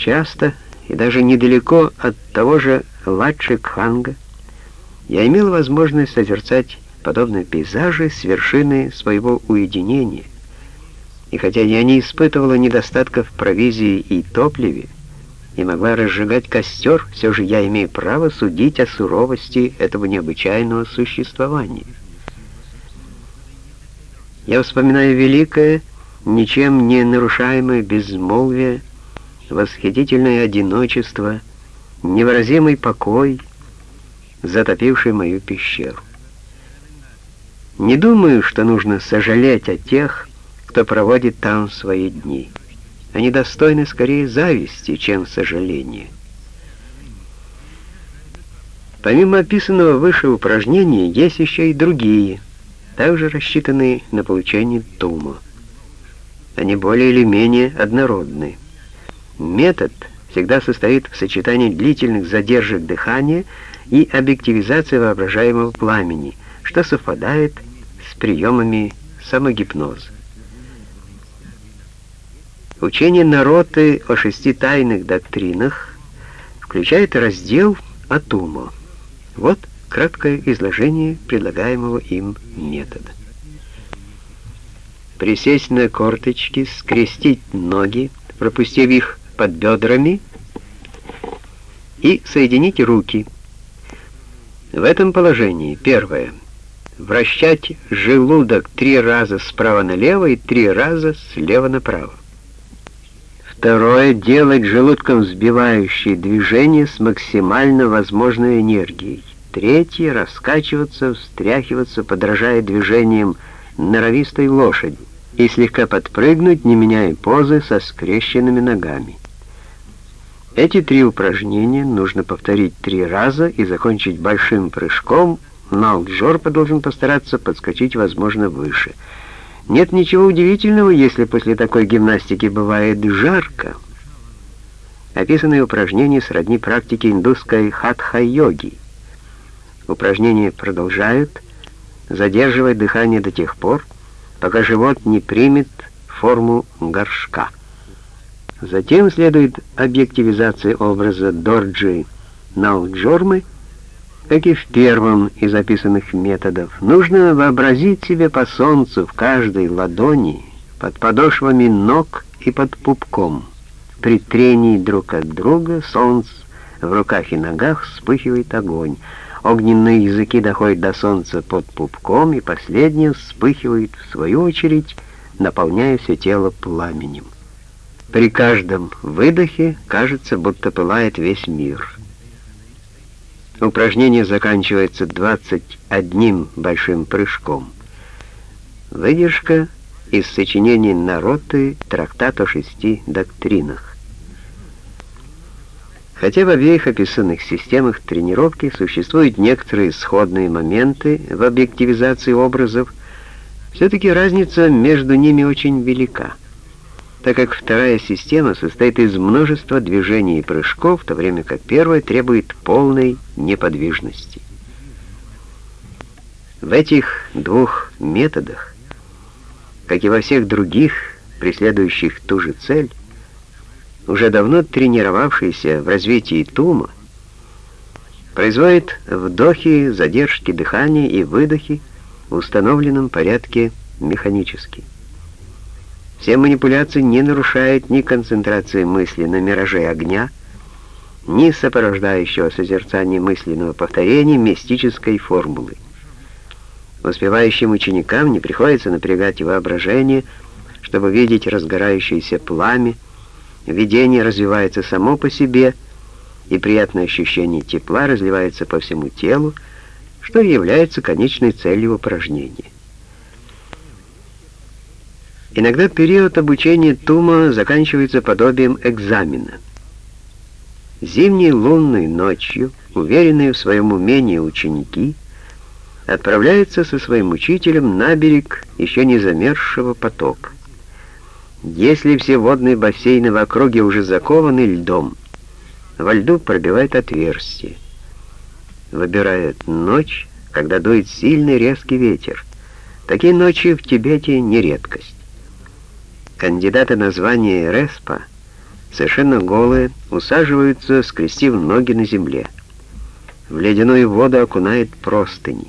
Часто и даже недалеко от того же Латшикханга я имел возможность созерцать подобные пейзажи с вершины своего уединения, и хотя я не испытывала недостатков провизии и топливе, и могла разжигать костер, все же я имею право судить о суровости этого необычайного существования. Я вспоминаю великое, ничем не нарушаемое безмолвие, восхитительное одиночество, невыразимый покой, затопивший мою пещеру. Не думаю, что нужно сожалеть о тех, кто проводит там свои дни. Они достойны скорее зависти, чем сожаления. Помимо описанного выше упражнения, есть еще и другие, также рассчитанные на получение тума. Они более или менее однородны. Метод всегда состоит в сочетании длительных задержек дыхания и объективизации воображаемого пламени, что совпадает с приемами самогипноза. Учение Нароты о шести тайных доктринах включает раздел о Тумо. Вот краткое изложение предлагаемого им метода. Присесть на корточки, скрестить ноги, пропустив их под бедрами и соединить руки. В этом положении первое. Вращать желудок три раза справа налево и три раза слева направо. Второе — делать желудком сбивающие движения с максимально возможной энергией. Третье — раскачиваться, встряхиваться, подражая движениям норовистой лошади и слегка подпрыгнуть, не меняя позы, со скрещенными ногами. Эти три упражнения нужно повторить три раза и закончить большим прыжком, но Джорпа должен постараться подскочить, возможно, выше — нет ничего удивительного, если после такой гимнастики бывает жарко. Описанные упражнения сродни практике индусской хатха-йоги. Упражнения продолжают задерживать дыхание до тех пор, пока живот не примет форму горшка. Затем следует объективизация образа Дорджи Налджормы, как и в первом из описанных методов, нужно вообразить себе по солнцу в каждой ладони, под подошвами ног и под пупком. При трении друг от друга солнц в руках и ногах вспыхивает огонь. Огненные языки доходят до солнца под пупком, и последнее вспыхивает в свою очередь, наполняя все тело пламенем. При каждом выдохе кажется, будто пылает весь мир. Упражнение заканчивается 21 большим прыжком. Выдержка из сочинений Нароты трактат о шести доктринах. Хотя в обеих описанных системах тренировки существуют некоторые сходные моменты в объективизации образов, все-таки разница между ними очень велика так как вторая система состоит из множества движений и прыжков, в то время как первая требует полной неподвижности. В этих двух методах, как и во всех других, преследующих ту же цель, уже давно тренировавшийся в развитии тума, производит вдохи, задержки дыхания и выдохи в установленном порядке механически. Все манипуляции не нарушают ни концентрации мысли на мираже огня, ни сопровождающего созерцания мысленного повторения мистической формулы. Успевающим ученикам не приходится напрягать воображение, чтобы видеть разгорающееся пламя, видение развивается само по себе, и приятное ощущение тепла разливается по всему телу, что является конечной целью упражнения. Иногда период обучения Тума заканчивается подобием экзамена. Зимней лунной ночью, уверенные в своем умении ученики, отправляются со своим учителем на берег еще не замерзшего потока. Если все водные бассейны в округе уже закованы льдом, во льду пробивает отверстие. Выбирают ночь, когда дует сильный резкий ветер. Такие ночи в Тибете не редкость. Кандидаты на звание Респа совершенно голые, усаживаются, скрестив ноги на земле. В ледяную воду окунает простыни.